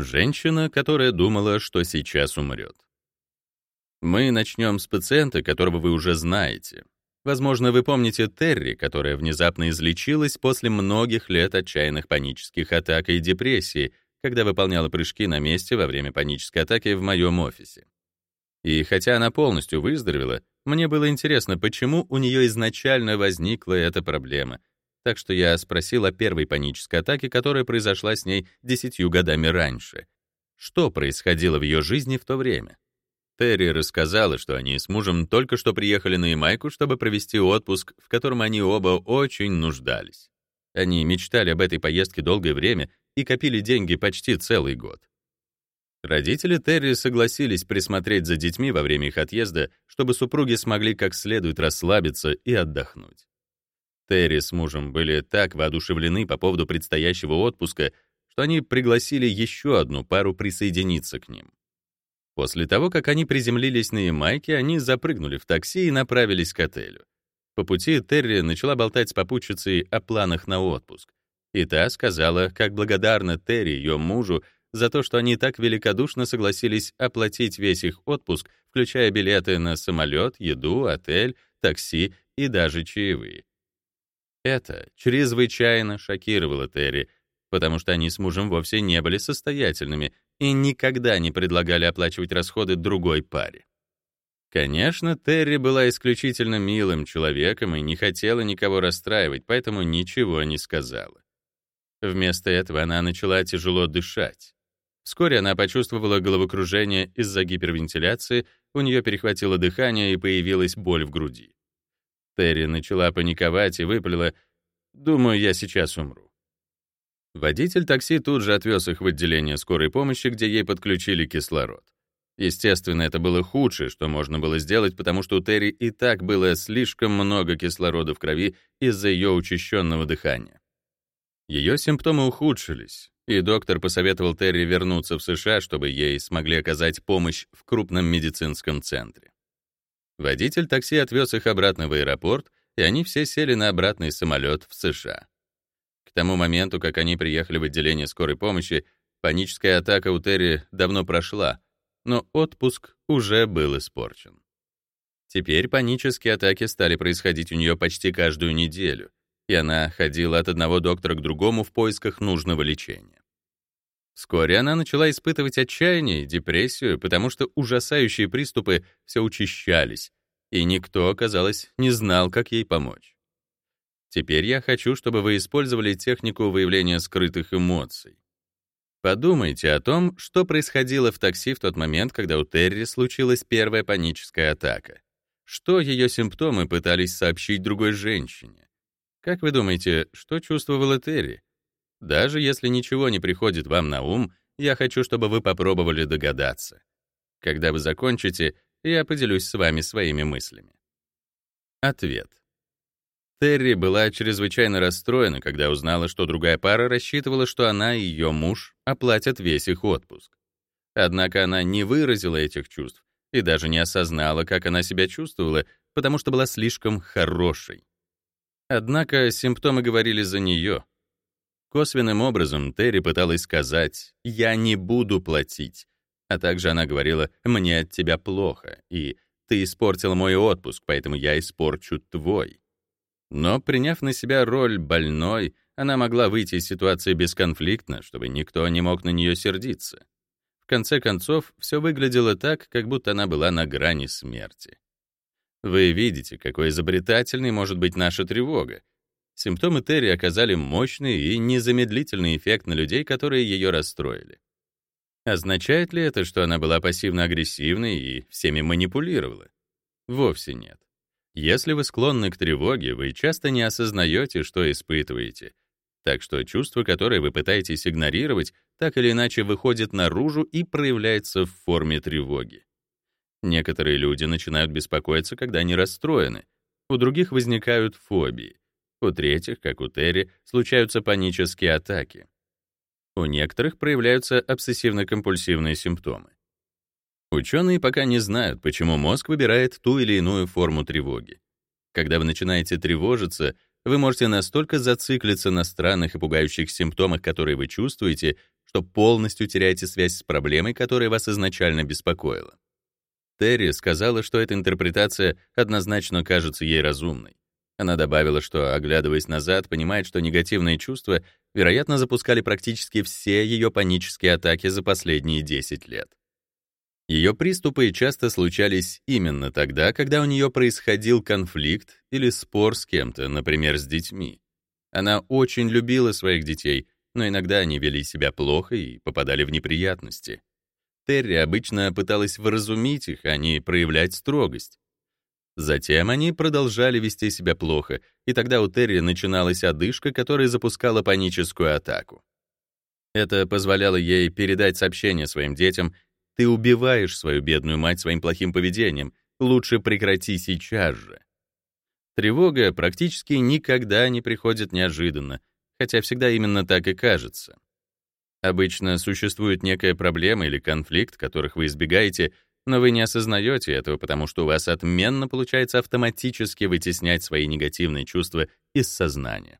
Женщина, которая думала, что сейчас умрет. Мы начнем с пациента, которого вы уже знаете. Возможно, вы помните Терри, которая внезапно излечилась после многих лет отчаянных панических атак и депрессии, когда выполняла прыжки на месте во время панической атаки в моем офисе. И хотя она полностью выздоровела, мне было интересно, почему у нее изначально возникла эта проблема. Так что я спросил о первой панической атаке, которая произошла с ней десятью годами раньше. Что происходило в ее жизни в то время? Терри рассказала, что они с мужем только что приехали на Ямайку, чтобы провести отпуск, в котором они оба очень нуждались. Они мечтали об этой поездке долгое время и копили деньги почти целый год. Родители Терри согласились присмотреть за детьми во время их отъезда, чтобы супруги смогли как следует расслабиться и отдохнуть. Терри с мужем были так воодушевлены по поводу предстоящего отпуска, что они пригласили еще одну пару присоединиться к ним. После того, как они приземлились на Ямайке, они запрыгнули в такси и направились к отелю. По пути Терри начала болтать с попутчицей о планах на отпуск. И та сказала, как благодарна Терри ее мужу за то, что они так великодушно согласились оплатить весь их отпуск, включая билеты на самолет, еду, отель, такси и даже чаевые. Это чрезвычайно шокировало Терри, потому что они с мужем вовсе не были состоятельными и никогда не предлагали оплачивать расходы другой паре. Конечно, Терри была исключительно милым человеком и не хотела никого расстраивать, поэтому ничего не сказала. Вместо этого она начала тяжело дышать. Вскоре она почувствовала головокружение из-за гипервентиляции, у нее перехватило дыхание и появилась боль в груди. Терри начала паниковать и выпалила «Думаю, я сейчас умру». Водитель такси тут же отвез их в отделение скорой помощи, где ей подключили кислород. Естественно, это было худшее, что можно было сделать, потому что у Терри и так было слишком много кислорода в крови из-за ее учащенного дыхания. Ее симптомы ухудшились, и доктор посоветовал Терри вернуться в США, чтобы ей смогли оказать помощь в крупном медицинском центре. Водитель такси отвез их обратно в аэропорт, и они все сели на обратный самолет в США. К тому моменту, как они приехали в отделение скорой помощи, паническая атака у Терри давно прошла, но отпуск уже был испорчен. Теперь панические атаки стали происходить у нее почти каждую неделю, и она ходила от одного доктора к другому в поисках нужного лечения. Вскоре она начала испытывать отчаяние и депрессию, потому что ужасающие приступы все учащались, и никто, казалось, не знал, как ей помочь. Теперь я хочу, чтобы вы использовали технику выявления скрытых эмоций. Подумайте о том, что происходило в такси в тот момент, когда у Терри случилась первая паническая атака. Что ее симптомы пытались сообщить другой женщине? Как вы думаете, что чувствовала Терри? Даже если ничего не приходит вам на ум, я хочу, чтобы вы попробовали догадаться. Когда вы закончите, я поделюсь с вами своими мыслями. Ответ. Терри была чрезвычайно расстроена, когда узнала, что другая пара рассчитывала, что она и ее муж оплатят весь их отпуск. Однако она не выразила этих чувств и даже не осознала, как она себя чувствовала, потому что была слишком хорошей. Однако симптомы говорили за нее. Косвенным образом Терри пыталась сказать «я не буду платить», а также она говорила «мне от тебя плохо» и «ты испортил мой отпуск, поэтому я испорчу твой». Но, приняв на себя роль больной, она могла выйти из ситуации бесконфликтно, чтобы никто не мог на нее сердиться. В конце концов, все выглядело так, как будто она была на грани смерти. Вы видите, какой изобретательной может быть наша тревога. Симптомы Терри оказали мощный и незамедлительный эффект на людей, которые ее расстроили. Означает ли это, что она была пассивно-агрессивной и всеми манипулировала? Вовсе нет. Если вы склонны к тревоге, вы часто не осознаете, что испытываете. Так что чувство, которое вы пытаетесь игнорировать, так или иначе выходит наружу и проявляется в форме тревоги. Некоторые люди начинают беспокоиться, когда они расстроены. У других возникают фобии. У третьих, как у Терри, случаются панические атаки. У некоторых проявляются обсессивно-компульсивные симптомы. Ученые пока не знают, почему мозг выбирает ту или иную форму тревоги. Когда вы начинаете тревожиться, вы можете настолько зациклиться на странных и пугающих симптомах, которые вы чувствуете, что полностью теряете связь с проблемой, которая вас изначально беспокоила. Терри сказала, что эта интерпретация однозначно кажется ей разумной. Она добавила, что, оглядываясь назад, понимает, что негативные чувства, вероятно, запускали практически все ее панические атаки за последние 10 лет. Ее приступы часто случались именно тогда, когда у нее происходил конфликт или спор с кем-то, например, с детьми. Она очень любила своих детей, но иногда они вели себя плохо и попадали в неприятности. Терри обычно пыталась вразумить их, а не проявлять строгость. Затем они продолжали вести себя плохо, и тогда у Терри начиналась одышка, которая запускала паническую атаку. Это позволяло ей передать сообщение своим детям ты убиваешь свою бедную мать своим плохим поведением. Лучше прекрати сейчас же. Тревога практически никогда не приходит неожиданно, хотя всегда именно так и кажется. Обычно существует некая проблема или конфликт, которых вы избегаете, но вы не осознаете этого, потому что у вас отменно получается автоматически вытеснять свои негативные чувства из сознания.